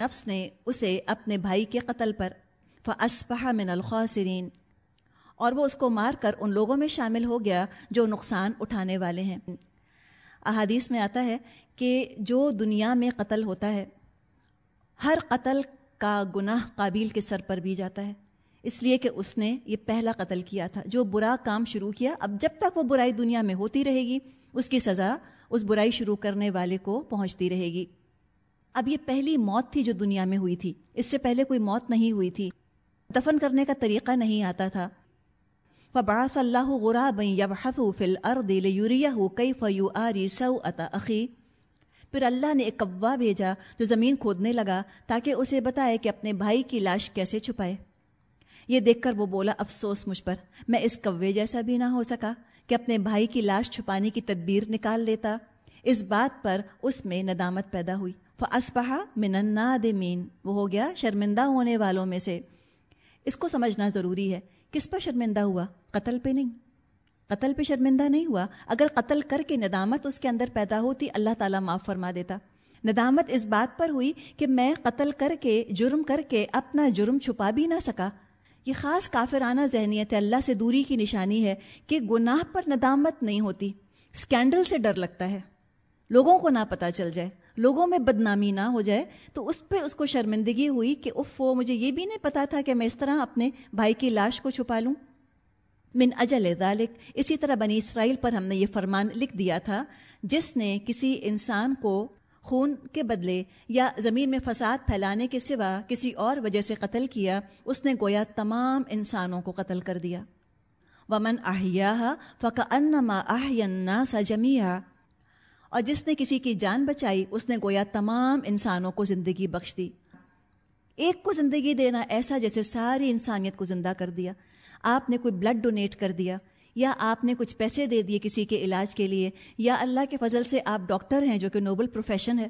نفس نے اسے اپنے بھائی کے قتل پر فاسپہ من الخاسرین اور وہ اس کو مار کر ان لوگوں میں شامل ہو گیا جو نقصان اٹھانے والے ہیں۔ احادیث میں آتا ہے کہ جو دنیا میں قتل ہوتا ہے، ہر قتل کا گناہ قابل کے سر پر بھی جاتا ہے۔ اس لیے کہ اس نے یہ پہلا قتل کیا تھا، جو برا کام شروع کیا۔ اب جب تک وہ برائی دنیا میں ہوتی رہے گی، اس کی سزا اس برائی شروع کرنے والے کو پہنچتی رہے گی۔ اب یہ پہلی موت تھی جو دنیا میں ہوئی تھی۔ اس سے پہلے کوئی موت نہیں ہوئی تھی۔ دفن کرنے کا طریقہ نہیں آتا تھا۔ فبعث اللہ غراب یبحث فی الارض لیریہ کیف یؤاری سوءت اخی پھر اللہ نے ایک کوا بھیجا جو زمین کھودنے لگا تاکہ اسے بتائے کہ اپنے بھائی کی لاش کیسے چھپائے۔ یہ دیکھ کر وہ بولا، افسوس مجھ پر، میں اس کوے جیسا بھی نہ ہو سکا کہ اپنے بھائی کی لاش چھپانے کی تدبیر نکال لیتا۔ اس بات پر اس میں ندامت پیدا ہوئی۔ فاسپہ من النادمین وہ ہو گیا شرمندہ ہونے والوں میں سے۔ اس کو سمجھنا ضروری ہے۔ کس پر شرمندہ ہوا؟ قتل پہ نہیں۔ قتل پہ شرمندہ نہیں ہوا۔ اگر قتل کر کے ندامت اس کے اندر پیدا ہوتی، اللہ تعالیٰ معاف فرما دیتا۔ ندامت اس بات پر ہوئی کہ میں قتل کر کے، جرم کر کے اپنا جرم چھپا بھی نہ سکا۔ یہ خاص کافرانہ ذہنیت ہے۔ اللہ سے دوری کی نشانی ہے کہ گناہ پر ندامت نہیں ہوتی۔ اسکینڈل سے ڈر لگتا ہے۔ لوگوں کو نہ پتہ چل جائے، لوگوں میں بدنامی نہ ہو جائے، تو اس پہ اس کو شرمندگی ہوئی کہ اف وہ مجھے یہ بھی نہیں پتا تھا کہ میں اس طرح اپنے بھائی کی لاش کو چھپا لوں۔ من اجل ذالک، اسی طرح بنی اسرائیل پر ہم نے یہ فرمان لکھ دیا تھا، جس نے کسی انسان کو خون کے بدلے یا زمین میں فساد پھیلانے کے سوا کسی اور وجہ سے قتل کیا، اس نے گویا تمام انسانوں کو قتل کر دیا۔ ومن آہیا فق انما آہنا سا جمیا اور جس نے کسی کی جان بچائی، اس نے گویا تمام انسانوں کو زندگی بخش دی۔ ایک کو زندگی دینا ایسا جیسے ساری انسانیت کو زندہ کر دیا۔ آپ نے کوئی بلڈ ڈونیٹ کر دیا، یا آپ نے کچھ پیسے دے دیے کسی کے علاج کے لیے، یا اللہ کے فضل سے آپ ڈاکٹر ہیں جو کہ نوبل پروفیشن ہے۔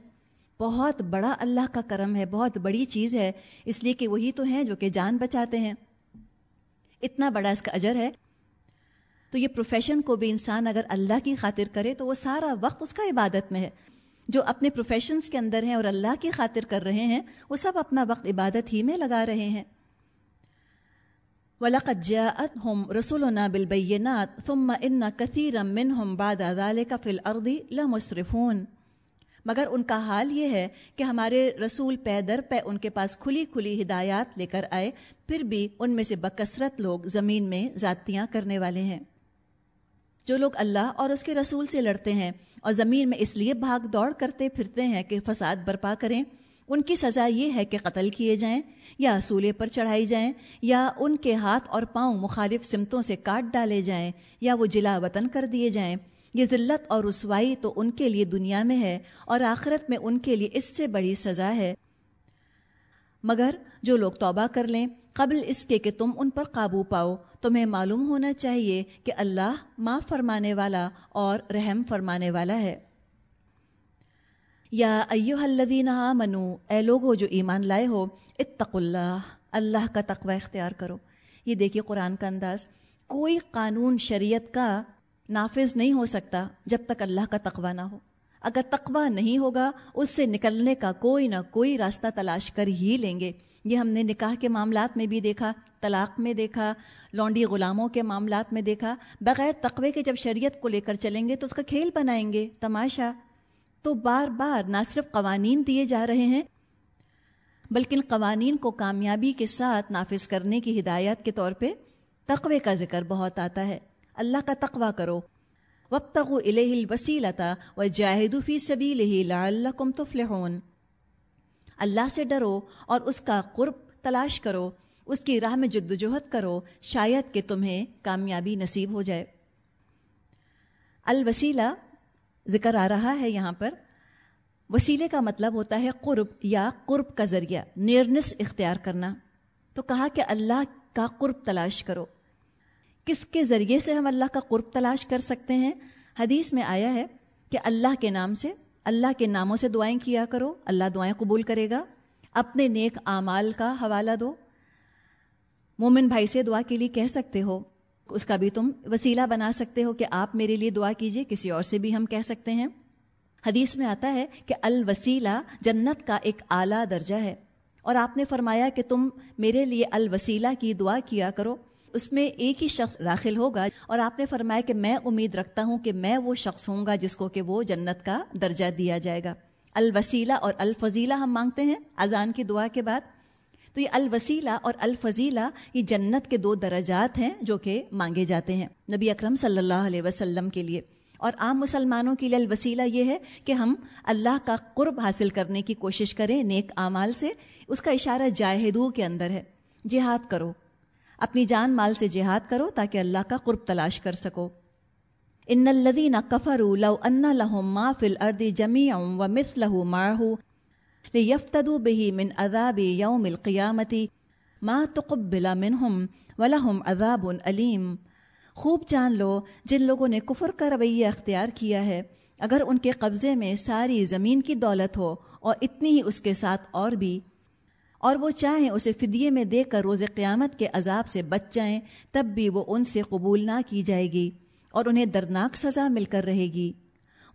بہت بڑا اللہ کا کرم ہے، بہت بڑی چیز ہے۔ اس لیے کہ وہی تو ہیں جو کہ جان بچاتے ہیں۔ اتنا بڑا اس کا اجر ہے۔ تو یہ پروفیشن کو بھی انسان اگر اللہ کی خاطر کرے تو وہ سارا وقت اس کا عبادت میں ہے۔ جو اپنے پروفیشنز کے اندر ہیں اور اللہ کی خاطر کر رہے ہیں، وہ سب اپنا وقت عبادت ہی میں لگا رہے ہیں۔ وَلَقَدْ جَاءَتْهُمْ رُسُلُنَا بِالْبَيِّنَاتِ ثُمَّ إِنَّ كَثِيرًا مِّنْهُمْ بَعْدَ ذَلِكَ فِي الْأَرْضِ لَمُسْرِفُونَ۔ مگر ان کا حال یہ ہے کہ ہمارے رسول پے در پہ ان کے پاس کھلی کھلی ہدایات لے کر آئے، پھر بھی ان میں سے بکثرت لوگ زمین میں ذاتیاں کرنے والے ہیں۔ جو لوگ اللہ اور اس کے رسول سے لڑتے ہیں اور زمین میں اس لیے بھاگ دوڑ کرتے پھرتے ہیں کہ فساد برپا کریں، ان کی سزا یہ ہے کہ قتل کیے جائیں یا اصولے پر چڑھائی جائیں یا ان کے ہاتھ اور پاؤں مخالف سمتوں سے کاٹ ڈالے جائیں یا وہ جلا وطن کر دیے جائیں۔ یہ ذلت اور رسوائی تو ان کے لیے دنیا میں ہے اور آخرت میں ان کے لیے اس سے بڑی سزا ہے۔ مگر جو لوگ توبہ کر لیں، قبل اس کے کہ تم ان پر قابو پاؤ۔ تمہیں معلوم ہونا چاہیے کہ اللہ معاف فرمانے والا اور رحم فرمانے والا ہے۔ یا ایو الذین منو اے لوگو جو ایمان لائے ہو اتق اللہ اللہ کا تقوی اختیار کرو۔ یہ دیکھیے قرآن کا انداز۔ کوئی قانون شریعت کا نافذ نہیں ہو سکتا جب تک اللہ کا تقوی نہ ہو۔ اگر تقوی نہیں ہوگا، اس سے نکلنے کا کوئی نہ کوئی راستہ تلاش کر ہی لیں گے۔ یہ ہم نے نکاح کے معاملات میں بھی دیکھا، طلاق میں دیکھا، لونڈی غلاموں کے معاملات میں دیکھا۔ بغیر تقوی کے جب شریعت کو لے کر چلیں گے تو اس کا کھیل بنائیں گے۔ تماشا۔ تو بار بار نہ صرف قوانین دیے جا رہے ہیں، بلکہ ان قوانین کو کامیابی کے ساتھ نافذ کرنے کی ہدایت کے طور پہ تقوی کا ذکر بہت آتا ہے۔ اللہ کا تقوی کرو۔ وقت الہ الوسیلتا و جاہد فی سبیلہ لعلکم تفلحون۔ اللہ سے ڈرو اور اس کا قرب تلاش کرو، اس کی راہ میں جد وجہد کرو، شاید کہ تمہیں کامیابی نصیب ہو جائے۔ الوسیلہ ذکر آ رہا ہے یہاں پر۔ وسیلے کا مطلب ہوتا ہے قرب یا قرب کا ذریعہ نیرنس اختیار کرنا۔ تو کہا کہ اللہ کا قرب تلاش کرو۔ کس کے ذریعے سے ہم اللہ کا قرب تلاش کر سکتے ہیں؟ حدیث میں آیا ہے کہ اللہ کے نام سے اللہ کے ناموں سے دعائیں کیا کرو، اللہ دعائیں قبول کرے گا۔ اپنے نیک اعمال کا حوالہ دو۔ مومن بھائی سے دعا کے لیے کہہ سکتے ہو، اس کا بھی تم وسیلہ بنا سکتے ہو کہ آپ میرے لیے دعا کیجیے، کسی اور سے بھی ہم کہہ سکتے ہیں۔ حدیث میں آتا ہے کہ الوسیلہ جنت کا ایک اعلیٰ درجہ ہے۔ اور آپ نے فرمایا کہ تم میرے لیے الوسیلہ کی دعا کیا کرو۔ اس میں ایک ہی شخص داخل ہوگا اور آپ نے فرمایا کہ میں امید رکھتا ہوں کہ میں وہ شخص ہوں گا جس کو کہ وہ جنت کا درجہ دیا جائے گا۔ الوسیلہ اور الفضیلہ ہم مانگتے ہیں اذان کی دعا کے بعد۔ تو یہ الوسیلہ اور الفضیلہ یہ جنت کے دو درجات ہیں جو کہ مانگے جاتے ہیں نبی اکرم صلی اللہ علیہ وسلم کے لیے۔ اور عام مسلمانوں کے لیے الوسیلہ یہ ہے کہ ہم اللہ کا قرب حاصل کرنے کی کوشش کریں، نیک اعمال سے۔ اس کا اشارہ جاہدو کے اندر ہے۔ جہاد کرو۔ اپنی جان مال سے جہاد کرو تاکہ اللہ کا قرب تلاش کر سکو۔ ان الدین کفر لو ان لہم ما فل اردی جمی و مس لہو ماہو یفتدو بہی من اذاب یوم القیامتی ما تقبل منہم ولہم عذاب علیم۔ خوب جان لو جن لوگوں نے کفر کا رویہ اختیار کیا ہے۔ اگر ان کے قبضے میں ساری زمین کی دولت ہو اور اتنی ہی اس کے ساتھ اور بھی۔ اور وہ چاہیں اسے فدیے میں دے کر روز قیامت کے عذاب سے بچ جائیں، تب بھی وہ ان سے قبول نہ کی جائے گی اور انہیں دردناک سزا مل کر رہے گی۔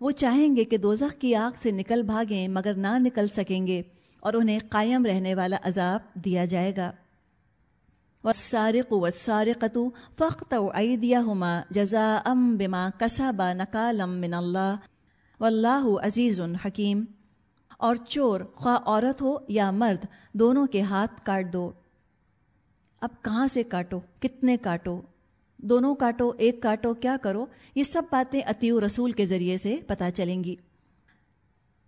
وہ چاہیں گے کہ دوزخ کی آگ سے نکل بھاگیں مگر نہ نکل سکیں گے اور انہیں قائم رہنے والا عذاب دیا جائے گا۔ والسارق والسارقة فاقطعوا أيديهما جزاء بما كسبا نكالا من الله واللہ عزیز حکیم اور چور، خواہ عورت ہو یا مرد، دونوں کے ہاتھ کاٹ دو۔ اب کہاں سے کاٹو؟ کتنے کاٹو؟ دونوں کاٹو، ایک کاٹو، کیا کرو؟ یہ سب باتیں عطی رسول کے ذریعے سے پتہ چلیں گی۔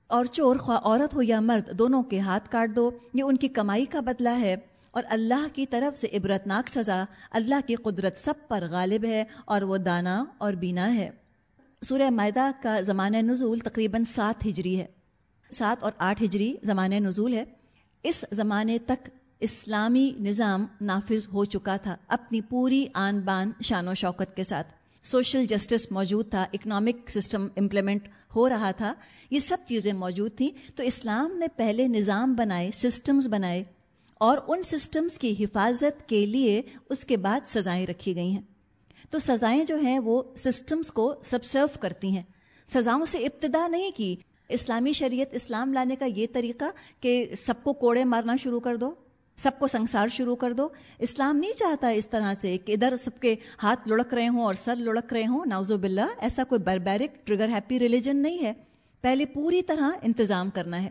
اور چور، خواہ عورت ہو یا مرد، دونوں کے ہاتھ کاٹ دو۔ یہ ان کی کمائی کا بدلہ ہے۔ اور اللہ کی طرف سے عبرتناک سزا، اللہ کی قدرت سب پر غالب ہے اور وہ دانا اور بینا ہے۔ سورہ معدہ کا زمانہ نزول تقریباً سات ہجری ہے۔ سات اور آٹھ ہجری زمانہ نزول ہے۔ اس زمانے تک اسلامی نظام نافذ ہو چکا تھا اپنی پوری آن بان شان و شوکت کے ساتھ۔ سوشل جسٹس موجود تھا، اکنامک سسٹم امپلیمنٹ ہو رہا تھا۔ یہ سب چیزیں موجود تھیں۔ تو اسلام نے پہلے نظام بنائے، سسٹمز بنائے اور ان سسٹمز کی حفاظت کے لیے اس کے بعد سزائیں رکھی گئی ہیں۔ تو سزائیں جو ہیں وہ سسٹمز کو سبسرو کرتی ہیں۔ سزاؤں سے ابتدا نہیں کی اسلامی شریعت اسلام لانے کا یہ طریقہ کہ سب کو کوڑے مارنا شروع کر دو، سب کو سنسار شروع کر دو۔ اسلام نہیں چاہتا اس طرح سے کہ ادھر سب کے ہاتھ لڑک رہے ہوں اور سر لڑک رہے ہوں۔ ناوزو باللہ، ایسا کوئی بربیرک ٹریگر ہیپی ریلیجن نہیں ہے۔ پہلے پوری طرح انتظام کرنا ہے۔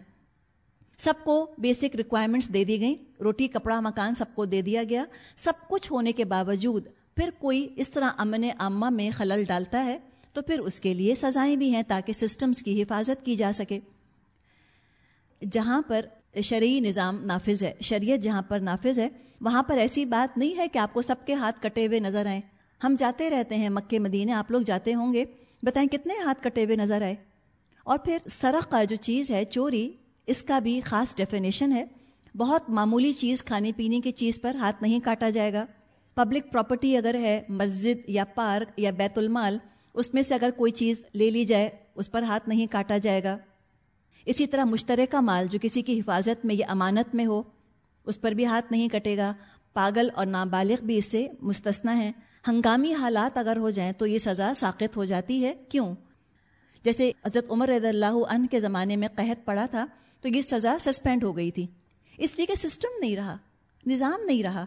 سب کو بیسک ریکوائرمنٹس دے دی گئیں۔ روٹی، کپڑا، مکان سب کو دے دیا گیا۔ سب کچھ ہونے کے باوجود پھر کوئی اس طرح امن عامہ میں خلل ڈالتا ہے۔ تو پھر اس کے لیے سزائیں بھی ہیں تاکہ سسٹمز کی حفاظت کی جا سکے۔ جہاں پر شرعی نظام نافذ ہے، شریعت جہاں پر نافذ ہے، وہاں پر ایسی بات نہیں ہے کہ آپ کو سب کے ہاتھ کٹے ہوئے نظر آئیں۔ ہم جاتے رہتے ہیں مکے مدینے آپ لوگ جاتے ہوں گے۔ بتائیں کتنے ہاتھ کٹے ہوئے نظر آئے۔ اور پھر سرق کا جو چیز ہے، چوری، اس کا بھی خاص ڈیفینیشن ہے۔ بہت معمولی چیز کھانے پینے کی چیز پر ہاتھ نہیں کاٹا جائے گا۔ پبلک پراپرٹی اگر ہے، مسجد یا پارک یا بیت المال اس میں سے اگر کوئی چیز لے لی جائے، اس پر ہاتھ نہیں کاٹا جائے گا۔ اسی طرح مشترکہ مال جو کسی کی حفاظت میں یا امانت میں ہو، اس پر بھی ہاتھ نہیں کٹے گا۔ پاگل اور نابالغ بھی اس سے مستثنا ہیں۔ ہنگامی حالات اگر ہو جائیں تو یہ سزا ساقت ہو جاتی ہے۔ کیوں؟ جیسے حضرت عمر رضی اللہ عنہ کے زمانے میں قحط پڑا تھا تو یہ سزا سسپینڈ ہو گئی تھی۔ اس لیے کہ سسٹم نہیں رہا، نظام نہیں رہا۔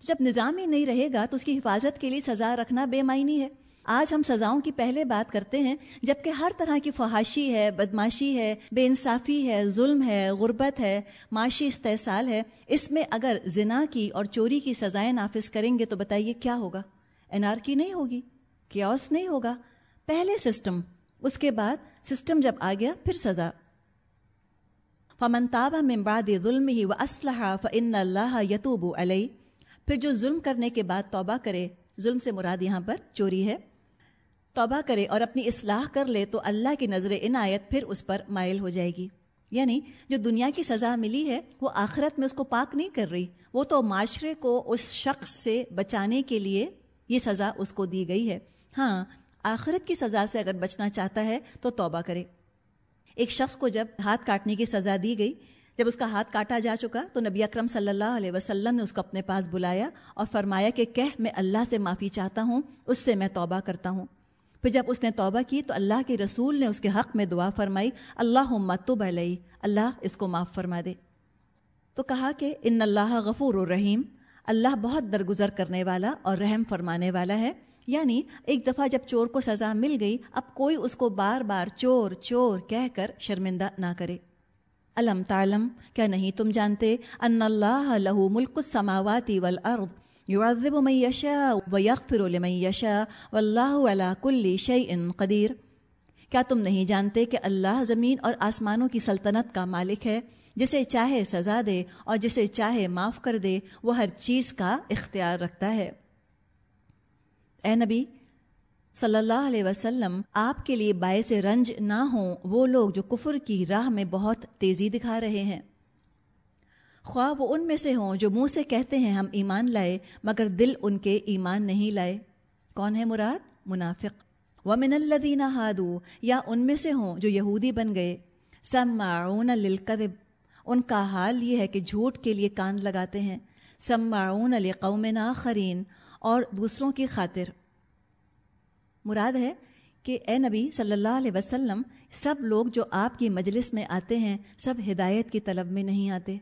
جب نظام ہی نہیں رہے گا تو اس کی حفاظت کے لیے سزا رکھنا بے معنی ہے۔ آج ہم سزاؤں کی پہلے بات کرتے ہیں جبکہ ہر طرح کی فحاشی ہے، بدماشی ہے، بے انصافی ہے، ظلم ہے، غربت ہے، معاشی استحصال ہے، اس میں اگر زنا کی اور چوری کی سزائیں نافذ کریں گے تو بتائیے کیا ہوگا؟ این آر کی نہیں ہوگی؟ کیوس نہیں ہوگا؟ پہلے سسٹم، اس کے بعد سسٹم جب آ گیا، پھر سزا۔ فمن تاب من بعد ظلم ہی و اسلحہ فن اللہ یتوب علیہ پھر جو ظلم کرنے کے بعد توبہ کرے، ظلم سے مراد یہاں پر چوری ہے۔ توبہ کرے اور اپنی اصلاح کر لے تو اللہ کی نظر عنایت پھر اس پر مائل ہو جائے گی۔ یعنی جو دنیا کی سزا ملی ہے، وہ آخرت میں اس کو پاک نہیں کر رہی۔ وہ تو معاشرے کو اس شخص سے بچانے کے لیے یہ سزا اس کو دی گئی ہے۔ ہاں آخرت کی سزا سے اگر بچنا چاہتا ہے تو توبہ کرے۔ ایک شخص کو جب ہاتھ کاٹنے کی سزا دی گئی، جب اس کا ہاتھ کاٹا جا چکا، تو نبی اکرم صلی اللہ علیہ وسلم نے اس کو اپنے پاس بلایا اور فرمایا کہ کہہ، میں اللہ سے معافی چاہتا ہوں، اس سے میں توبہ کرتا ہوں۔ پھر جب اس نے توبہ کی تو اللہ کے رسول نے اس کے حق میں دعا فرمائی اللہ متب علیہ اللہ اس کو معاف فرما دے۔ تو کہا کہ ان اللہ غفور الرحیم، اللہ بہت درگزر کرنے والا اور رحم فرمانے والا ہے۔ یعنی ایک دفعہ جب چور کو سزا مل گئی، اب کوئی اس کو بار بار چور چور کہہ کر شرمندہ نہ کرے۔ علم تعلم، کیا نہیں تم جانتے، ان اللہ لہو ملک السماوات والارض يعذب من يشاء ويغفر لمن يشاء والله على كل شيء قدیر کیا تم نہیں جانتے کہ اللہ زمین اور آسمانوں کی سلطنت کا مالک ہے؟ جسے چاہے سزا دے اور جسے چاہے معاف کر دے، وہ ہر چیز کا اختیار رکھتا ہے۔ اے نبی، صلی اللہ علیہ وسلم، آپ کے لیے باعث رنج نہ ہوں، وہ لوگ جو کفر کی راہ میں بہت تیزی دکھا رہے ہیں۔ خواہ وہ ان میں سے ہوں جو منہ سے کہتے ہیں ہم ایمان لائے، مگر دل ان کے ایمان نہیں لائے۔ کون ہے مراد؟ منافق۔ ومن الذین ہادو یا ان میں سے ہوں جو یہودی بن گئے۔ سماعون للکذب ان کا حال یہ ہے کہ جھوٹ کے لیے کان لگاتے ہیں۔ سماعون لقوم آخرین اور دوسروں کی خاطر۔ مراد ہے کہ اے نبی صلی اللہ علیہ وسلم، سب لوگ جو آپ کی مجلس میں آتے ہیں، سب ہدایت کی طلب میں نہیں آتے۔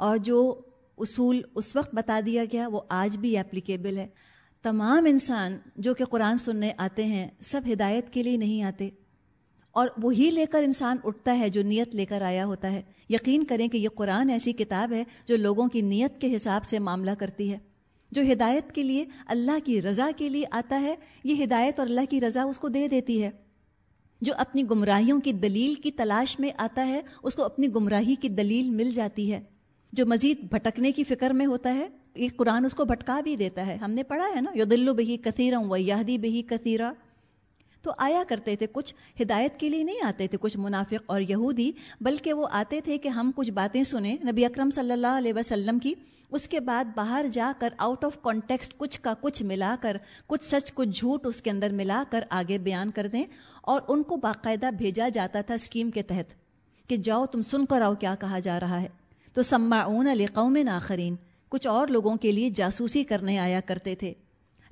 اور جو اصول اس وقت بتا دیا گیا، وہ آج بھی اپلیکیبل ہے۔ تمام انسان جو کہ قرآن سننے آتے ہیں، سب ہدایت کے لیے نہیں آتے۔ اور وہی لے کر انسان اٹھتا ہے جو نیت لے کر آیا ہوتا ہے۔ یقین کریں کہ یہ قرآن ایسی کتاب ہے جو لوگوں کی نیت کے حساب سے معاملہ کرتی ہے۔ جو ہدایت کے لیے اللہ کی رضا کے لیے آتا ہے، یہ ہدایت اور اللہ کی رضا اس کو دے دیتی ہے۔ جو اپنی گمراہیوں کی دلیل کی تلاش میں آتا ہے، اس کو اپنی گمراہی کی دلیل مل جاتی ہے۔ جو مزید بھٹکنے کی فکر میں ہوتا ہے، یہ قرآن اس کو بھٹکا بھی دیتا ہے۔ ہم نے پڑھا ہے نا یو دلو بہی کثیرہ و یادی بہی کثیرہ تو آیا کرتے تھے، کچھ ہدایت کے لیے نہیں آتے تھے، کچھ منافق اور یہودی، بلکہ وہ آتے تھے کہ ہم کچھ باتیں سنیں۔ نبی اکرم صلی اللہ علیہ وسلم کی اس کے بعد باہر جا کر آؤٹ آف کانٹیکسٹ کچھ کا کچھ ملا کر، کچھ سچ کچھ جھوٹ اس کے اندر ملا کر آگے بیان کر دیں۔ اور ان کو باقاعدہ بھیجا جاتا تھا اسکیم کے تحت کہ جاؤ تم سن کر آؤ کیا کہا جا رہا ہے۔ تو سماعون علی قوم ناخرین کچھ اور لوگوں کے لیے جاسوسی کرنے آیا کرتے تھے۔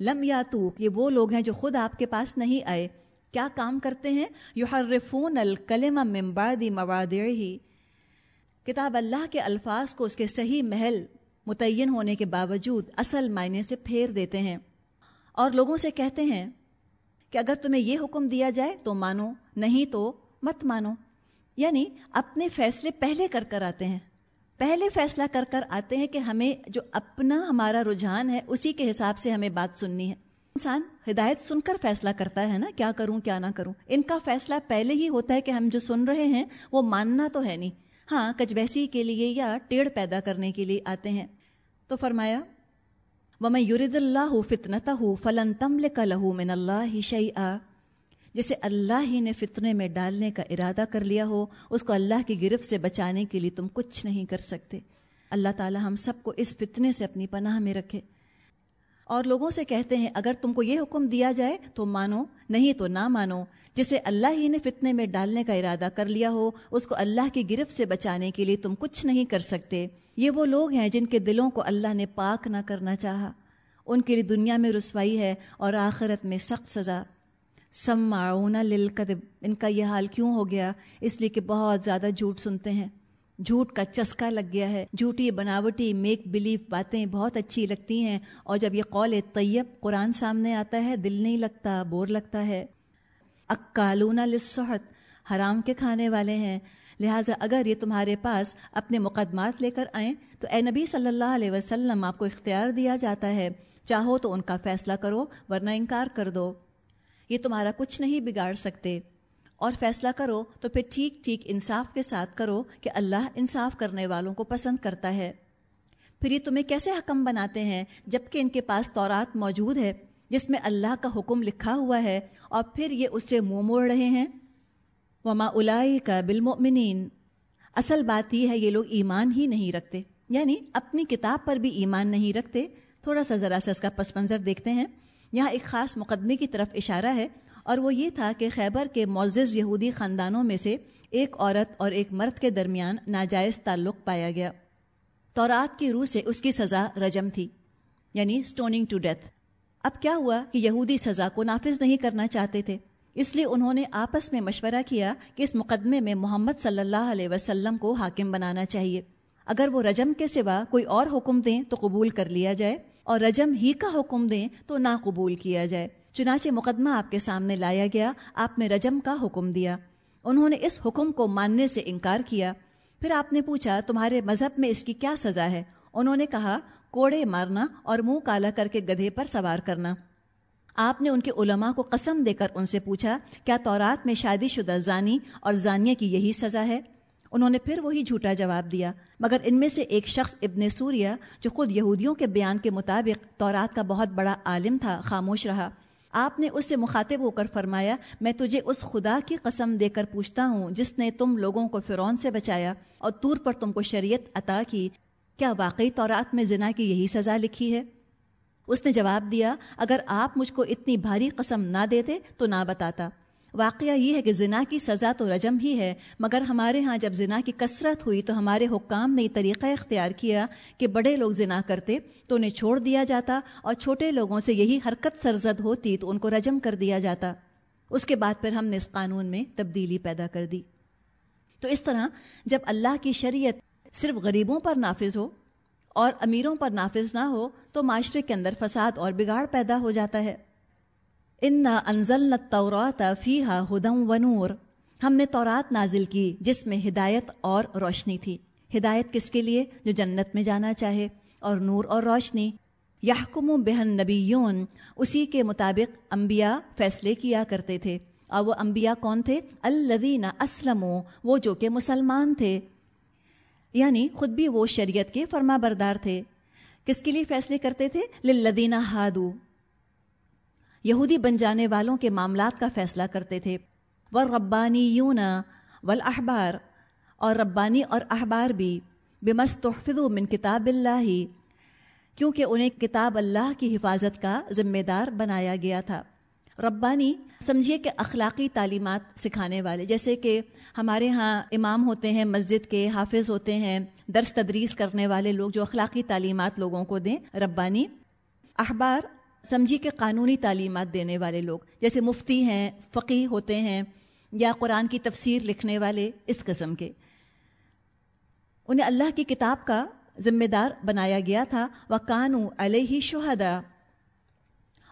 لم یا تو یہ وہ لوگ ہیں جو خود آپ کے پاس نہیں آئے۔ کیا کام کرتے ہیں؟ یو حرفون الکلم ممبادی مواد ہی کتاب اللہ کے الفاظ کو اس کے صحیح محل متعین ہونے کے باوجود اصل معنی سے پھیر دیتے ہیں۔ اور لوگوں سے کہتے ہیں کہ اگر تمہیں یہ حکم دیا جائے تو مانو، نہیں تو مت مانو۔ یعنی اپنے فیصلے پہلے کر کر آتے ہیں۔ پہلے فیصلہ کر کر آتے ہیں کہ ہمیں جو اپنا ہمارا رجحان ہے، اسی کے حساب سے ہمیں بات سننی ہے۔ انسان ہدایت سن کر فیصلہ کرتا ہے نا، کیا کروں، کیا نہ کروں۔ ان کا فیصلہ پہلے ہی ہوتا ہے کہ ہم جو سن رہے ہیں، وہ ماننا تو ہے نہیں۔ ہاں کچبیسی کے لیے یا ٹیڑھ پیدا کرنے کے لیے آتے ہیں۔ تو فرمایا وہ میں یورد اللہ فتنتا ہوں فلن تم کا لہو من اللہ شعی آ جسے اللہ ہی نے فتنے میں ڈالنے کا ارادہ کر لیا ہو، اس کو اللہ کی گرفت سے بچانے کے لیے تم کچھ نہیں کر سکتے۔ اللہ تعالی ہم سب کو اس فتنے سے اپنی پناہ میں رکھے۔ اور لوگوں سے کہتے ہیں، اگر تم کو یہ حکم دیا جائے تو مانو، نہیں تو نہ مانو۔ جسے اللہ ہی نے فتنے میں ڈالنے کا ارادہ کر لیا ہو، اس کو اللہ کی گرفت سے بچانے کے لیے تم کچھ نہیں کر سکتے۔ یہ وہ لوگ ہیں جن کے دلوں کو اللہ نے پاک نہ کرنا چاہا۔ ان کے لیے دنیا میں رسوائی ہے اور آخرت میں سخت سزا۔ سماعون للکذب ان کا یہ حال کیوں ہو گیا؟ اس لیے کہ بہت زیادہ جھوٹ سنتے ہیں۔ جھوٹ کا چسکا لگ گیا ہے۔ جھوٹی بناوٹی میک بلیف باتیں بہت اچھی لگتی ہیں۔ اور جب یہ قول طیب قرآن سامنے آتا ہے، دل نہیں لگتا، بور لگتا ہے۔ اکالون لصحت حرام کے کھانے والے ہیں۔ لہٰذا اگر یہ تمہارے پاس اپنے مقدمات لے کر آئیں، تو اے نبی صلی اللہ علیہ وسلم، آپ کو اختیار دیا جاتا ہے۔ چاہو تو ان کا فیصلہ کرو، ورنہ انکار کر دو۔ یہ تمہارا کچھ نہیں بگاڑ سکتے۔ اور فیصلہ کرو تو پھر ٹھیک ٹھیک انصاف کے ساتھ کرو کہ اللہ انصاف کرنے والوں کو پسند کرتا ہے۔ پھر یہ تمہیں کیسے حکم بناتے ہیں جبکہ ان کے پاس تورات موجود ہے، جس میں اللہ کا حکم لکھا ہوا ہے اور پھر یہ اس سے منہ موڑ رہے ہیں؟ وما الائی کا بالمؤمنین اصل بات یہ ہے، یہ لوگ ایمان ہی نہیں رکھتے۔ یعنی اپنی کتاب پر بھی ایمان نہیں رکھتے۔ تھوڑا سا ذرا سا اس کا پس منظر دیکھتے ہیں۔ یہاں ایک خاص مقدمے کی طرف اشارہ ہے اور وہ یہ تھا کہ خیبر کے معزز یہودی خاندانوں میں سے ایک عورت اور ایک مرد کے درمیان ناجائز تعلق پایا گیا۔ تورات کی روح سے اس کی سزا رجم تھی یعنی سٹوننگ ٹو ڈیتھ اب کیا ہوا کہ یہودی سزا کو نافذ نہیں کرنا چاہتے تھے؟ اس لیے انہوں نے آپس میں مشورہ کیا کہ اس مقدمے میں محمد صلی اللہ علیہ وسلم کو حاکم بنانا چاہیے۔ اگر وہ رجم کے سوا کوئی اور حکم دیں تو قبول کر لیا جائے۔ اور رجم ہی کا حکم دیں تو نہ قبول کیا جائے۔ چنانچہ مقدمہ آپ کے سامنے لایا گیا، آپ نے رجم کا حکم دیا۔ انہوں نے اس حکم کو ماننے سے انکار کیا۔ پھر آپ نے پوچھا، تمہارے مذہب میں اس کی کیا سزا ہے؟ انہوں نے کہا، کوڑے مارنا اور منہ کالا کر کے گدھے پر سوار کرنا۔ آپ نے ان کے علماء کو قسم دے کر ان سے پوچھا، کیا تورات میں شادی شدہ زانی اور زانیہ کی یہی سزا ہے؟ انہوں نے پھر وہی جھوٹا جواب دیا۔ مگر ان میں سے ایک شخص ابن سوریہ جو خود یہودیوں کے بیان کے مطابق تورات کا بہت بڑا عالم تھا، خاموش رہا۔ آپ نے اس سے مخاطب ہو کر فرمایا، میں تجھے اس خدا کی قسم دے کر پوچھتا ہوں، جس نے تم لوگوں کو فرعون سے بچایا اور طور پر تم کو شریعت عطا کی، کیا واقعی تورات میں زنا کی یہی سزا لکھی ہے؟ اس نے جواب دیا، اگر آپ مجھ کو اتنی بھاری قسم نہ دیتے تو نہ بتاتا۔ واقعہ یہ ہے کہ زنا کی سزا تو رجم ہی ہے، مگر ہمارے ہاں جب زنا کی کثرت ہوئی تو ہمارے حکام نے یہ طریقہ اختیار کیا کہ بڑے لوگ زنا کرتے تو انہیں چھوڑ دیا جاتا اور چھوٹے لوگوں سے یہی حرکت سرزد ہوتی تو ان کو رجم کر دیا جاتا۔ اس کے بعد پھر ہم نے اس قانون میں تبدیلی پیدا کر دی۔ تو اس طرح جب اللہ کی شریعت صرف غریبوں پر نافذ ہو اور امیروں پر نافذ نہ ہو تو معاشرے کے اندر فساد اور بگاڑ پیدا ہو جاتا ہے۔ ان انزل تورات فی ہا ہدم و نور ہم نے تورات نازل کی جس میں ہدایت اور روشنی تھی۔ ہدایت کس کے لیے؟ جو جنت میں جانا چاہے اور نور اور روشنی۔ یحکم و بہن نبیون اسی کے مطابق انبیاء فیصلے کیا کرتے تھے۔ اور وہ انبیاء کون تھے؟ الدین اسلم وہ جو کہ مسلمان تھے۔ یعنی خود بھی وہ شریعت کے فرما بردار تھے۔ کس کے لیے فیصلے کرتے تھے؟ للذین ہادو۔ یہودی بن جانے والوں کے معاملات کا فیصلہ کرتے تھے۔ وہ ربانی یون والاحبار اور ربانی اور احبار بھی بمس تحفظ من کتاب اللہ ہی کیونکہ انہیں کتاب اللہ کی حفاظت کا ذمہ دار بنایا گیا تھا۔ ربانی سمجھیے کہ اخلاقی تعلیمات سکھانے والے، جیسے کہ ہمارے ہاں امام ہوتے ہیں، مسجد کے حافظ ہوتے ہیں، درس تدریس کرنے والے لوگ جو اخلاقی تعلیمات لوگوں کو دیں۔ ربانی اخبار سمجھی کہ قانونی تعلیمات دینے والے لوگ، جیسے مفتی ہیں فقی ہوتے ہیں، یا قرآن کی تفسیر لکھنے والے اس قسم کے۔ انہیں اللہ کی کتاب کا ذمہ دار بنایا گیا تھا وہ کانو علیہ شہدا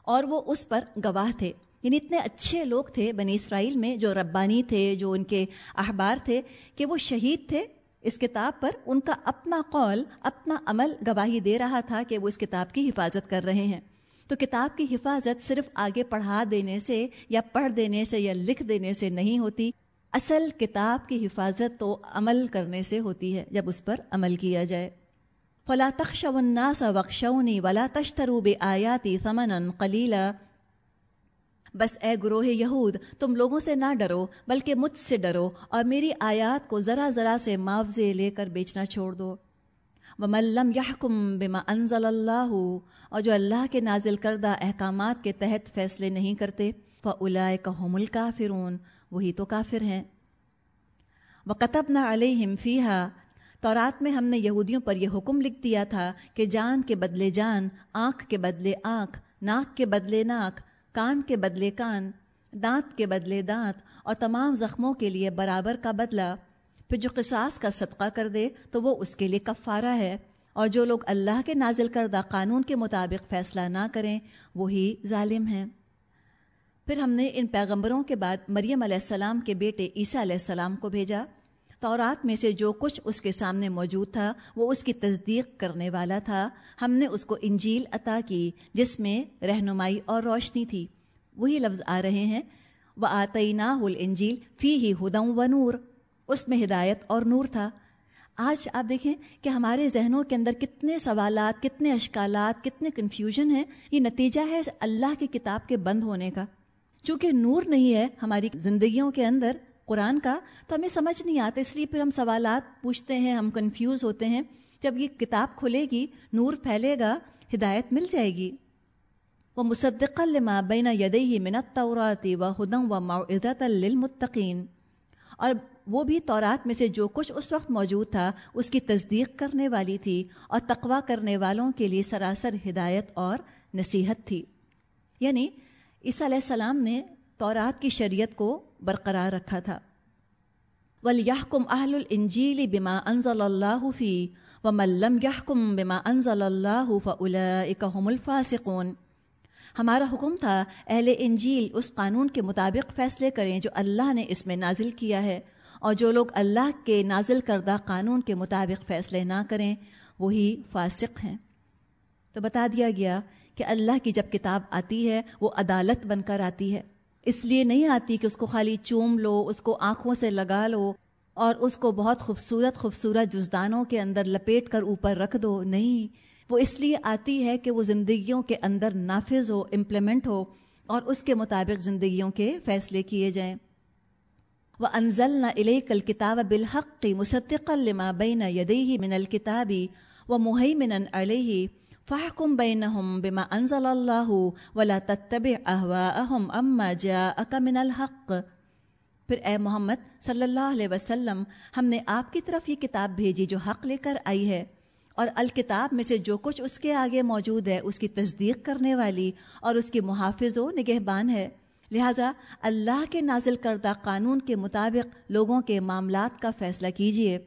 اور وہ اس پر گواہ تھے۔ یعنی اتنے اچھے لوگ تھے بنی اسرائیل میں، جو ربانی تھے، جو ان کے احبار تھے، کہ وہ شہید تھے اس کتاب پر۔ ان کا اپنا قول، اپنا عمل گواہی دے رہا تھا کہ وہ اس کتاب کی حفاظت کر رہے ہیں۔ تو کتاب کی حفاظت صرف آگے پڑھا دینے سے یا پڑھ دینے سے یا لکھ دینے سے نہیں ہوتی۔ اصل کتاب کی حفاظت تو عمل کرنے سے ہوتی ہے جب اس پر عمل کیا جائے۔ فلا الناس وخشونی ولا تشترو آیاتی ثمنا قلیلا بس اے گروہ یہود، تم لوگوں سے نہ ڈرو، بلکہ مجھ سے ڈرو اور میری آیات کو ذرا ذرا سے معاوضے لے کر بیچنا چھوڑ دو۔ وہ ملم یحکم بما انزل اللہ اور جو اللہ کے نازل کردہ احکامات کے تحت فیصلے نہیں کرتے فلائے کا ملکا وہی تو کافر ہیں۔ وہ قطب نہ علیہم فیحہ تو رات میں ہم نے یہودیوں پر یہ حکم لکھ دیا تھا کہ جان کے بدلے جان، آنکھ کے بدلے آنکھ، ناک کے بدلے ناک، کان کے بدلے کان، دانت کے بدلے دانت، اور تمام زخموں کے لیے برابر کا بدلہ۔ پھر جو قصاص کا صدقہ کر دے تو وہ اس کے لیے کفارہ ہے۔ اور جو لوگ اللہ کے نازل کردہ قانون کے مطابق فیصلہ نہ کریں، وہی ظالم ہیں۔ پھر ہم نے ان پیغمبروں کے بعد مریم علیہ السلام کے بیٹے عیسیٰ علیہ السلام کو بھیجا۔ تورات میں سے جو کچھ اس کے سامنے موجود تھا، وہ اس کی تصدیق کرنے والا تھا۔ ہم نے اس کو انجیل عطا کی، جس میں رہنمائی اور روشنی تھی۔ وہی لفظ آ رہے ہیں۔ وہ آتئی نا انجیل فی ہی ہدم و نور اس میں ہدایت اور نور تھا۔ آج آپ دیکھیں کہ ہمارے ذہنوں کے اندر کتنے سوالات، کتنے اشکالات، کتنے کنفیوژن ہیں، یہ نتیجہ ہے اللہ کی کتاب کے بند ہونے کا۔ چونکہ نور نہیں ہے ہماری زندگیوں کے اندر قرآن کا، تو ہمیں سمجھ نہیں آتا۔ اس لیے پھر ہم سوالات پوچھتے ہیں، ہم کنفیوز ہوتے ہیں۔ جب یہ کتاب کھلے گی، نور پھیلے گا، ہدایت مل جائے گی۔ وہ مصدق لما بین یدئی منت توراتی و ہدم و معزت للمتقین۔ اور وہ بھی تورات میں سے جو کچھ اس وقت موجود تھا، اس کی تصدیق کرنے والی تھی اور تقوا کرنے والوں کے لیے سراسر ہدایت اور نصیحت تھی۔ یعنی عیسیٰ علیہ السلام نے تورات کی شریعت کو برقرار رکھا تھا۔ ولیحکم اہل الانجیل بما انزل اللہ فی ومن لم یحکم بما انزل اللہ فاولئک هم الفاسقون۔ ہمارا حکم تھا، اہل انجیل اس قانون کے مطابق فیصلے کریں جو اللہ نے اس میں نازل کیا ہے۔ اور جو لوگ اللہ کے نازل کردہ قانون کے مطابق فیصلے نہ کریں، وہی فاسق ہیں۔ تو بتا دیا گیا کہ اللہ کی جب کتاب آتی ہے، وہ عدالت بن کر آتی ہے۔ اس لیے نہیں آتی کہ اس کو خالی چوم لو، اس کو آنکھوں سے لگا لو اور اس کو بہت خوبصورت خوبصورت جزدانوں کے اندر لپیٹ کر اوپر رکھ دو۔ نہیں، وہ اس لیے آتی ہے کہ وہ زندگیوں کے اندر نافذ ہو امپلیمنٹ ہو اور اس کے مطابق زندگیوں کے فیصلے کیے جائیں۔ وہ انزل نہ علیہ کتاب بالحق کی لما بین یدئی من الکتابی و محی من علیہ فحکم بینہم بما انزل اللہ ولا تتبع اہواءہم اما جاءک من الحق پھر اے محمد صلی اللہ علیہ وسلم، ہم نے آپ کی طرف یہ کتاب بھیجی جو حق لے کر آئی ہے اور الکتاب میں سے جو کچھ اس کے آگے موجود ہے، اس کی تصدیق کرنے والی اور اس کی محافظ و نگہبان ہے۔ لہٰذا اللہ کے نازل کردہ قانون کے مطابق لوگوں کے معاملات کا فیصلہ کیجیے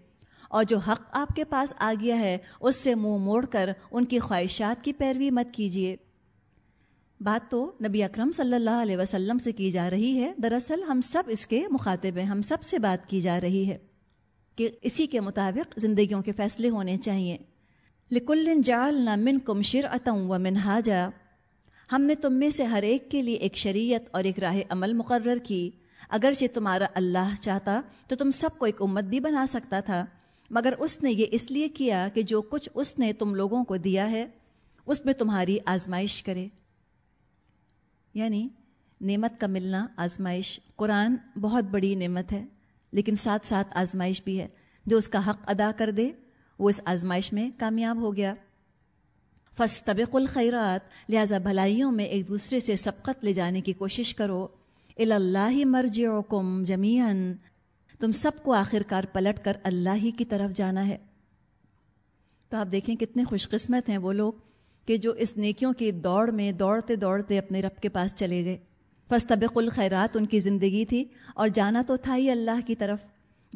اور جو حق آپ کے پاس آ گیا ہے، اس سے منہ مو موڑ کر ان کی خواہشات کی پیروی مت کیجیے بات تو نبی اکرم صلی اللہ علیہ وسلم سے کی جا رہی ہے۔ دراصل ہم سب اس کے مخاطب ہیں، ہم سب سے بات کی جا رہی ہے کہ اسی کے مطابق زندگیوں کے فیصلے ہونے چاہیے لکل جال نہ من کم شر و منہاجا ہم نے تم میں سے ہر ایک کے لیے ایک شریعت اور ایک راہ عمل مقرر کی۔ اگرچہ تمہارا اللہ چاہتا تو تم سب کو ایک امت بھی بنا سکتا تھا، مگر اس نے یہ اس لیے کیا کہ جو کچھ اس نے تم لوگوں کو دیا ہے، اس میں تمہاری آزمائش کرے۔ یعنی نعمت کا ملنا آزمائش، قرآن بہت بڑی نعمت ہے، لیکن ساتھ ساتھ آزمائش بھی ہے۔ جو اس کا حق ادا کر دے، وہ اس آزمائش میں کامیاب ہو گیا۔ فس طبق الخیرات لہٰذا بھلائیوں میں ایک دوسرے سے سبقت لے جانے کی کوشش کرو۔ اللہ مرج و کم تم سب کو آخر کار پلٹ کر اللہ ہی کی طرف جانا ہے۔ تو آپ دیکھیں کتنے خوش قسمت ہیں وہ لوگ کہ جو اس نیکیوں کی دوڑ میں دوڑتے دوڑتے اپنے رب کے پاس چلے گئے۔ فس طبق الخیرات ان کی زندگی تھی اور جانا تو تھا ہی اللہ کی طرف۔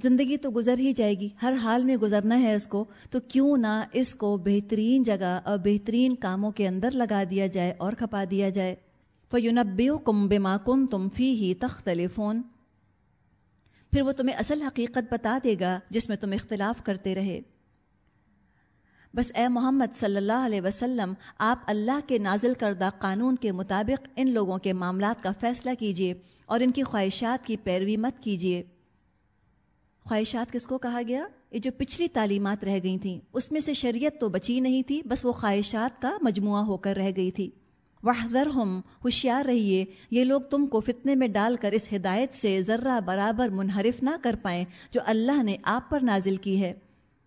زندگی تو گزر ہی جائے گی، ہر حال میں گزرنا ہے اس کو، تو کیوں نہ اس کو بہترین جگہ اور بہترین کاموں کے اندر لگا دیا جائے اور کھپا دیا جائے۔ فیونب کم بے کم تم فی ہی تختلفون۔ پھر وہ تمہیں اصل حقیقت بتا دے گا جس میں تم اختلاف کرتے رہے۔ بس اے محمد صلی اللہ علیہ وسلم، آپ اللہ کے نازل کردہ قانون کے مطابق ان لوگوں کے معاملات کا فیصلہ کیجیے اور ان کی خواہشات کی پیروی مت کیجیے خواہشات کس کو کہا گیا؟ یہ جو پچھلی تعلیمات رہ گئی تھیں، اس میں سے شریعت تو بچی نہیں تھی، بس وہ خواہشات کا مجموعہ ہو کر رہ گئی تھی۔ وحضر ہم ہوشیار رہیے، یہ لوگ تم کو فتنے میں ڈال کر اس ہدایت سے ذرہ برابر منحرف نہ کر پائیں جو اللہ نے آپ پر نازل کی ہے۔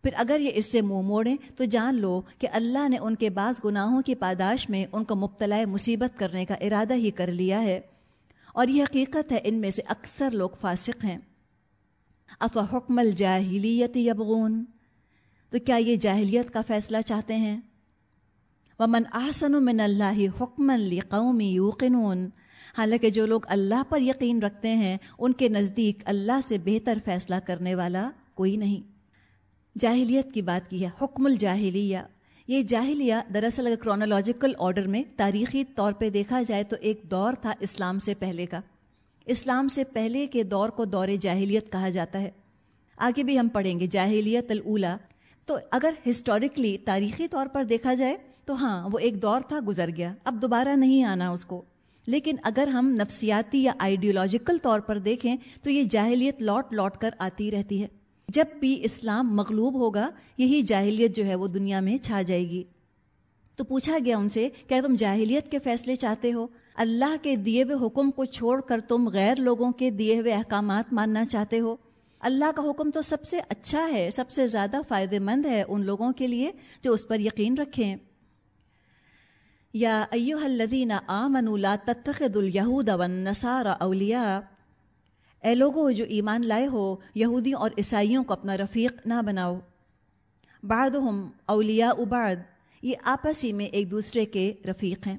پھر اگر یہ اس سے منہ مو موڑیں تو جان لو کہ اللہ نے ان کے بعض گناہوں کی پاداش میں ان کو مبتلا مصیبت کرنے کا ارادہ ہی کر لیا ہے۔ اور یہ حقیقت ہے، ان میں سے اکثر لوگ فاسق ہیں۔ اف حکم الجاہلیت یبغون؟ تو کیا یہ جاہلیت کا فیصلہ چاہتے ہیں؟ ومن احسن من اللہ حکمن قومی یوقنون۔ حالانکہ جو لوگ اللہ پر یقین رکھتے ہیں، ان کے نزدیک اللہ سے بہتر فیصلہ کرنے والا کوئی نہیں۔ جاہلیت کی بات کی ہے، حکم الجاہلیہ۔ یہ جاہلیہ دراصل اگر کرونالوجیکل آرڈر میں تاریخی طور پہ دیکھا جائے تو ایک دور تھا اسلام سے پہلے کا۔ اسلام سے پہلے کے دور کو دور جاہلیت کہا جاتا ہے۔ آگے بھی ہم پڑھیں گے جاہلیت الا تو اگر ہسٹوریکلی تاریخی طور پر دیکھا جائے تو ہاں وہ ایک دور تھا، گزر گیا۔ اب دوبارہ نہیں آنا اس کو۔ لیکن اگر ہم نفسیاتی یا آئیڈیولوجیکل طور پر دیکھیں تو یہ جاہلیت لوٹ لوٹ کر آتی رہتی ہے۔ جب بھی اسلام مغلوب ہوگا، یہی جاہلیت جو ہے وہ دنیا میں چھا جائے گی۔ تو پوچھا گیا ان سے، کیا تم جاہلیت کے فیصلے چاہتے ہو؟ اللہ کے دیے ہوئے حکم کو چھوڑ کر تم غیر لوگوں کے دیے ہوئے احکامات ماننا چاہتے ہو؟ اللہ کا حکم تو سب سے اچھا ہے، سب سے زیادہ فائدہ مند ہے ان لوگوں کے لیے جو اس پر یقین رکھیں۔ یا ایوہ الذین آمنوا لا تتخذوا الیہود والنصارى اولیاء۔ اے لوگو، جو ایمان لائے ہو، یہودیوں اور عیسائیوں کو اپنا رفیق نہ بناؤ۔ بعضهم اولیاء بعض، یہ آپس ہی میں ایک دوسرے کے رفیق ہیں۔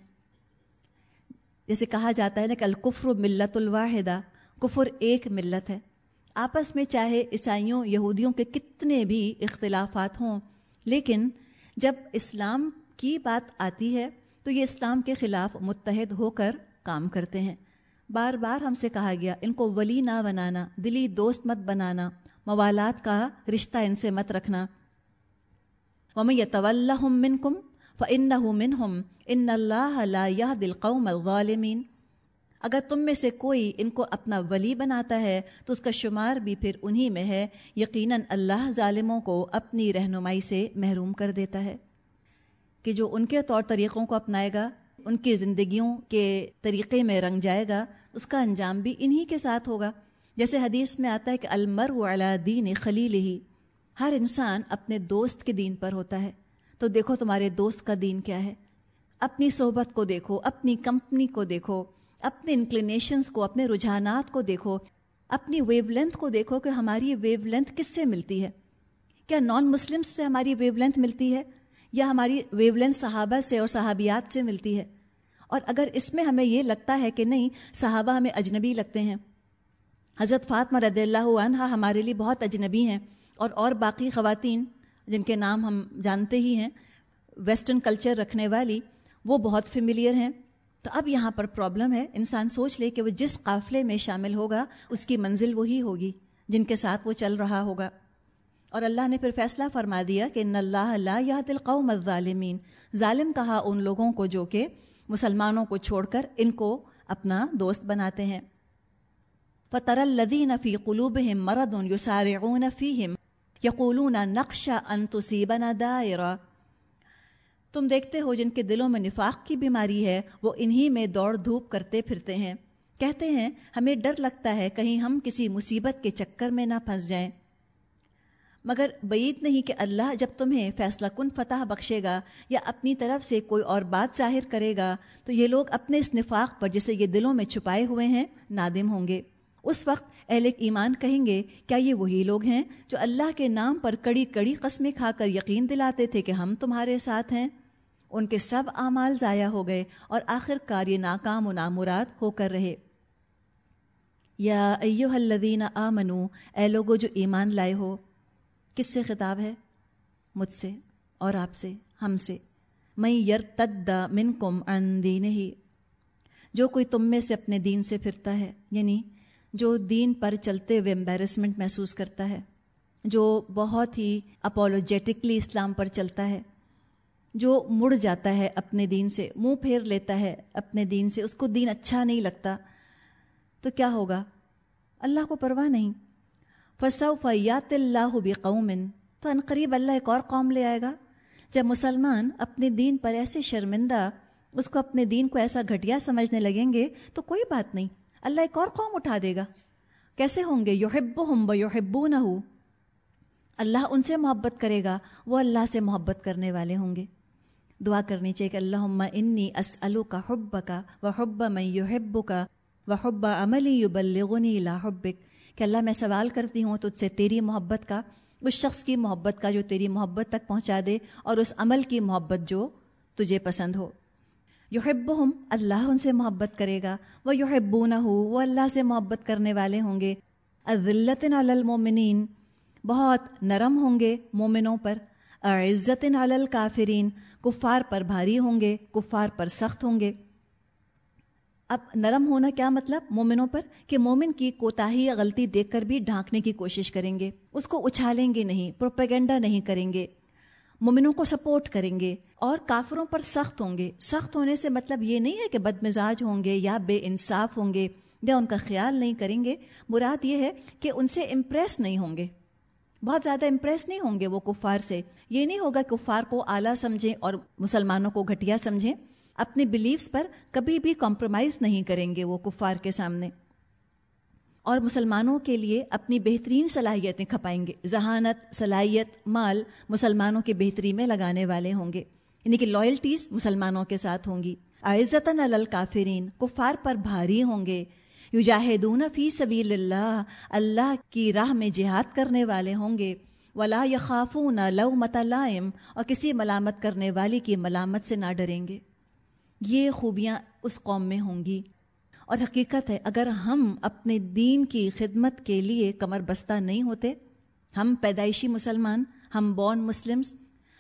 جیسے کہا جاتا ہے نا کہ الکفر ملت الواحدہ، کفر ایک ملت ہے۔ آپس میں چاہے عیسائیوں، یہودیوں کے کتنے بھی اختلافات ہوں، لیکن جب اسلام کی بات آتی ہے تو یہ اسلام کے خلاف متحد ہو کر کام کرتے ہیں۔ بار بار ہم سے کہا گیا، ان کو ولی نہ بنانا، دلی دوست مت بنانا، موالات کا رشتہ ان سے مت رکھنا۔ مم طول من کم ف ان من ہم ان اللہ دل قوم اگر تم میں سے کوئی ان کو اپنا ولی بناتا ہے، تو اس کا شمار بھی پھر انہی میں ہے۔ یقیناً اللہ ظالموں کو اپنی رہنمائی سے محروم کر دیتا ہے۔ کہ جو ان کے طور طریقوں کو اپنائے گا، ان کی زندگیوں کے طریقے میں رنگ جائے گا، اس کا انجام بھی انہی کے ساتھ ہوگا۔ جیسے حدیث میں آتا ہے کہ المر و دین خلیل ہی ہر انسان اپنے دوست کے دین پر ہوتا ہے۔ تو دیکھو تمہارے دوست کا دین کیا ہے۔ اپنی صحبت کو دیکھو، اپنی کمپنی کو دیکھو، اپنے انکلینیشنس کو، اپنے رجحانات کو دیکھو، اپنی ویو لینتھ کو دیکھو کہ ہماری ویو لینتھ کس سے ملتی ہے۔ کیا نان مسلم سے ہماری ویو لینتھ ملتی ہے؟ یا ہماری ویو لینتھ صحابہ سے اور صحابیات سے ملتی ہے؟ اور اگر اس میں ہمیں یہ لگتا ہے کہ نہیں، صحابہ ہمیں اجنبی لگتے ہیں۔ حضرت فاطمہ رضی اللہ عنہ ہمارے لیے بہت اجنبی ہیں اور اور باقی خواتین۔ جن کے نام ہم جانتے ہی ہیں ویسٹرن کلچر رکھنے والی، وہ بہت فیملیئر ہیں۔ تو اب یہاں پر پرابلم ہے۔ انسان سوچ لے کہ وہ جس قافلے میں شامل ہوگا، اس کی منزل وہی ہوگی، جن کے ساتھ وہ چل رہا ہوگا۔ اور اللہ نے پھر فیصلہ فرما دیا کہ ان اللہ اللہ یا القوم الظالمین۔ ظالم کہا ان لوگوں کو جو کہ مسلمانوں کو چھوڑ کر ان کو اپنا دوست بناتے ہیں۔ فطر الزین فی قلوب مرد یسارعون فیہم یقولون نقش ان تصیبنا دائرہ۔ تم دیکھتے ہو جن کے دلوں میں نفاق کی بیماری ہے، وہ انہی میں دوڑ دھوپ کرتے پھرتے ہیں۔ کہتے ہیں، ہمیں ڈر لگتا ہے کہیں ہم کسی مصیبت کے چکر میں نہ پھنس جائیں۔ مگر بعید نہیں کہ اللہ جب تمہیں فیصلہ کن فتح بخشے گا یا اپنی طرف سے کوئی اور بات ظاہر کرے گا، تو یہ لوگ اپنے اس نفاق پر جسے یہ دلوں میں چھپائے ہوئے ہیں، نادم ہوں گے۔ اس وقت اہل ایمان کہیں گے، کیا یہ وہی لوگ ہیں جو اللہ کے نام پر کڑی کڑی قسمیں کھا کر یقین دلاتے تھے کہ ہم تمہارے ساتھ ہیں؟ ان کے سب اعمال ضائع ہو گئے اور آخر کار یہ ناکام و نامراد ہو کر رہے۔ یا ایو الذین آمنو، اے لوگو جو ایمان لائے ہو، کس سے خطاب ہے؟ مجھ سے اور آپ سے، ہم سے۔ میں یر تد من کم دین ہی جو کوئی تم میں سے اپنے دین سے پھرتا ہے یعنی جو دین پر چلتے ہوئے امبیرسمنٹ محسوس کرتا ہے، جو بہت ہی اپولوجیٹکلی اسلام پر چلتا ہے، جو مڑ جاتا ہے اپنے دین سے، منہ پھیر لیتا ہے اپنے دین سے، اس کو دین اچھا نہیں لگتا۔ تو کیا ہوگا؟ اللہ کو پرواہ نہیں۔ فصو فیات اللہ بقومن تو ان قریب اللہ ایک اور قوم لے آئے گا۔ جب مسلمان اپنے دین پر ایسے شرمندہ، اس کو اپنے دین کو ایسا گھٹیا سمجھنے لگیں گے تو کوئی بات نہیں۔ اللہ ایک اور قوم اٹھا دے گا۔ کیسے ہوں گے؟ یحب ہم یحبو نہ ہو اللہ ان سے محبت کرے گا، وہ اللہ سے محبت کرنے والے ہوں گے۔ دعا کرنی چاہیے کہ اللہ انی اسلو کا حب کا و حب میں یحب کا و حب عملی یبلغنی لا حبک۔ کہ اللہ میں سوال کرتی ہوں، تجھ سے تیری محبت کا، اس شخص کی محبت کا جو تیری محبت تک پہنچا دے، اور اس عمل کی محبت جو تجھے پسند ہو۔ یحب ہم اللہ ان سے محبت کرے گا وہ یحبو نہ وہ اللہ سے محبت کرنے والے ہوں گے۔ عزلت المومنین بہت نرم ہوں گے مومنوں پر۔ عزت الکافرین، کفار پر بھاری ہوں گے، کفار پر سخت ہوں گے۔ اب نرم ہونا کیا مطلب؟ مومنوں پر کہ مومن کی کوتاہی یا غلطی دیکھ کر بھی ڈھانکنے کی کوشش کریں گے۔ اس کو اچھالیں گے نہیں، پروپیگنڈا نہیں کریں گے۔ مومنوں کو سپورٹ کریں گے اور کافروں پر سخت ہوں گے۔ سخت ہونے سے مطلب یہ نہیں ہے کہ بد مزاج ہوں گے یا بے انصاف ہوں گے یا ان کا خیال نہیں کریں گے۔ مراد یہ ہے کہ ان سے امپریس نہیں ہوں گے۔ بہت زیادہ امپریس نہیں ہوں گے وہ کفار سے۔ یہ نہیں ہوگا کفار کو اعلیٰ سمجھیں اور مسلمانوں کو گھٹیا سمجھیں۔ اپنے بلیفس پر کبھی بھی کمپرومائز نہیں کریں گے وہ کفار کے سامنے۔ اور مسلمانوں کے لیے اپنی بہترین صلاحیتیں کھپائیں گے۔ ذہانت، صلاحیت، مال مسلمانوں کی بہتری میں لگانے والے ہوں گے۔ یعنی کہ لائلٹیز مسلمانوں کے ساتھ ہوں گی۔ عزتاً الکافرین، کفار پر بھاری ہوں گے۔ یجاہدون فی سبیل اللہ اللہ کی راہ میں جہاد کرنے والے ہوں گے۔ ولا یخافون لو مت لائم، اور کسی ملامت کرنے والی کی ملامت سے نہ ڈریں گے۔ یہ خوبیاں اس قوم میں ہوں گی۔ اور حقیقت ہے، اگر ہم اپنے دین کی خدمت کے لیے کمر بستہ نہیں ہوتے، ہم پیدائشی مسلمان، ہم بورن مسلمس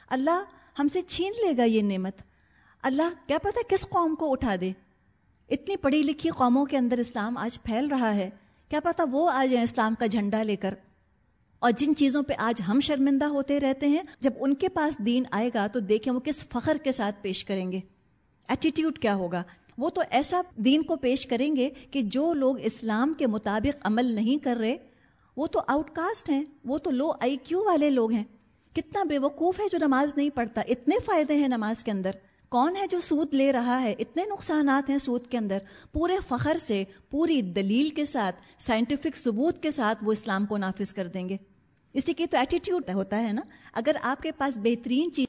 اللہ ہم سے چھین لے گا یہ نعمت۔ اللہ کیا پتہ کس قوم کو اٹھا دے۔ اتنی پڑھی لکھی قوموں کے اندر اسلام آج پھیل رہا ہے۔ کیا پتہ وہ آ جائیں اسلام کا جھنڈا لے کر۔ اور جن چیزوں پہ آج ہم شرمندہ ہوتے رہتے ہیں، جب ان کے پاس دین آئے گا تو دیکھیں وہ کس فخر کے ساتھ پیش کریں گے۔ ایٹیٹیوڈ کیا ہوگا؟ وہ تو ایسا دین کو پیش کریں گے کہ جو لوگ اسلام کے مطابق عمل نہیں کر رہے، وہ تو آؤٹ کاسٹ ہیں، وہ تو لو آئی کیو والے لوگ ہیں۔ کتنا بے وقوف ہے جو نماز نہیں پڑھتا۔ اتنے فائدے ہیں نماز کے اندر۔ کون ہے جو سود لے رہا ہے؟ اتنے نقصانات ہیں سود کے اندر۔ پورے فخر سے، پوری دلیل کے ساتھ سائنٹیفک ثبوت کے ساتھ وہ اسلام کو نافذ کر دیں گے۔ اسی کی تو ایٹیٹیوڈ ہوتا ہے نا۔ اگر آپ کے پاس بہترین چیز